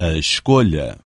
a escolha.